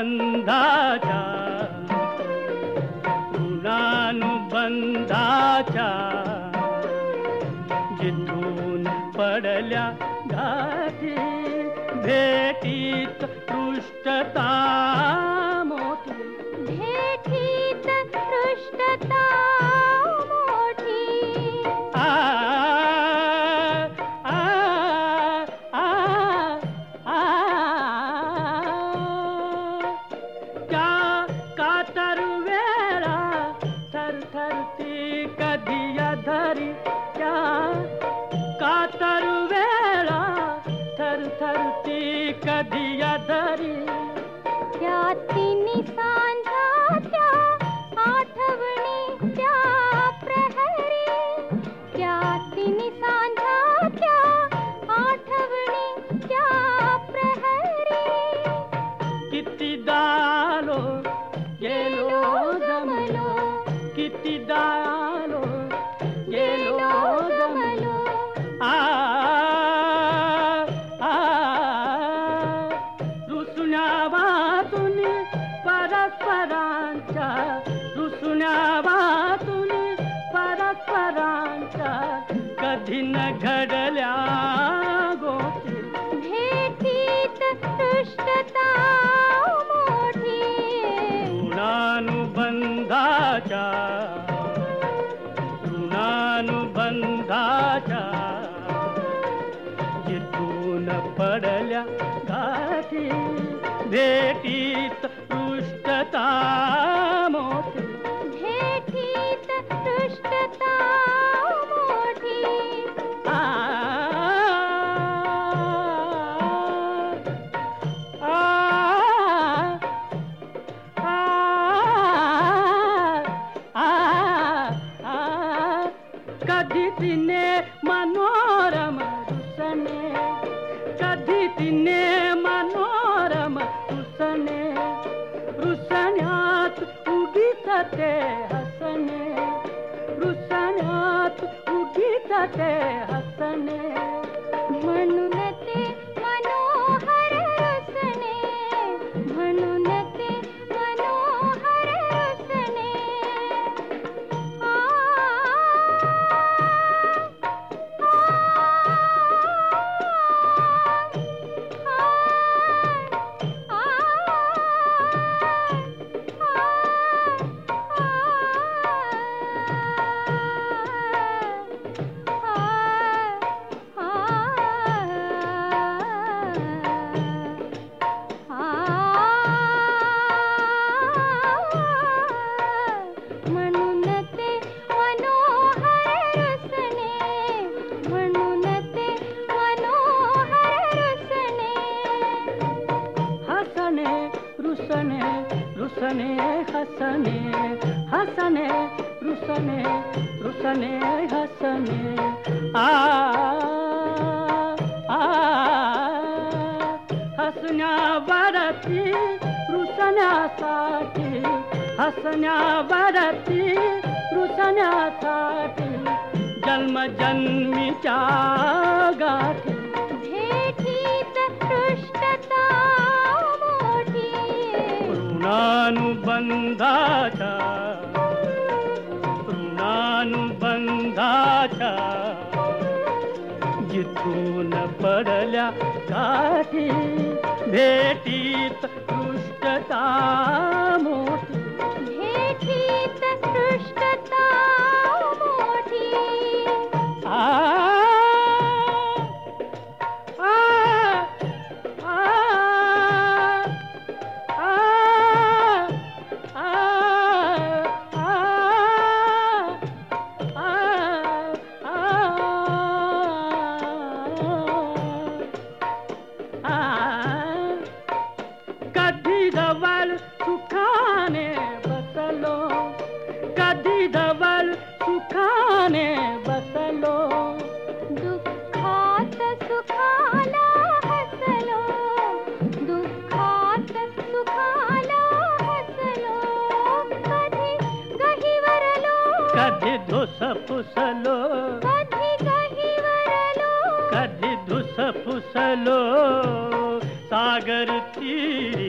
ऋणानुबंधाच्या ऋणानुबंधाच्या जिथून पडल्या घाटी भेटीत पृष्ठता कातर वेळा थरथरती कधी धरी। त्या तिन्ही सांजाच्या आठवणी त्या प्रहरी? त्या तिन्ही सांजाच्या आठवणी त्या प्रहरी? किती दालो गेलो जमलो किती दालो भेटीत मोठी. ऋणानुबंधाच्या ऋणानुबंधाच्या जिथून पडल्या गाठी भेटीत पृष्ठता मोठी. रुसण्यात उगीत ते हसने रुसण्यात उगीत ते हसने रुसने रुसने, हसने हसने, रुसने रुसने, हसने। आ आ हसण्यावरती रुसण्यासाठी हसण्यावरती रुसण्यासाठी जन्मजन्मीच्या गाठी ऋणानुबंधाच्या जिथून पडल्या काठी भेटीत पृष्ठता मोठी. भेटी कधी जवळ सुखाने बसलो। कधी जवळ सुखाने बसलो। दुःखात सुखाला हसलो। दुःखात सुखाला हसलो। कधी कधी धुस फुसलो सागर तीरी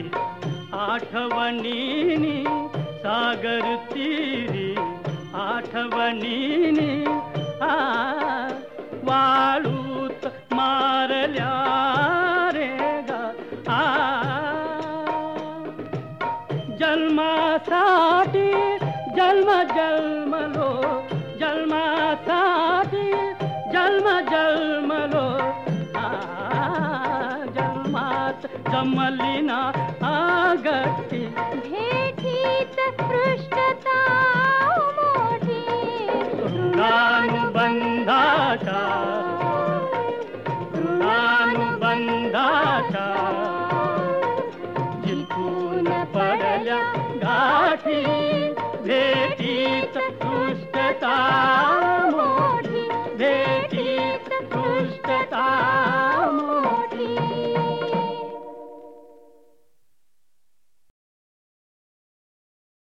आठवणीनी सागर तीरी आठवणीनी आ वाळूत मारल्या रे गा आ जन्मासाठी जन्म जन्मलो जन्मासाठी जन्म जन्मलो जन्मात जमली ना आगती भेटीत पृष्ठता मोठी। ऋणानुबंधाचा ऋणानुबंधाचा जिंकून पडल्या गाठी भेटीत सुष्टता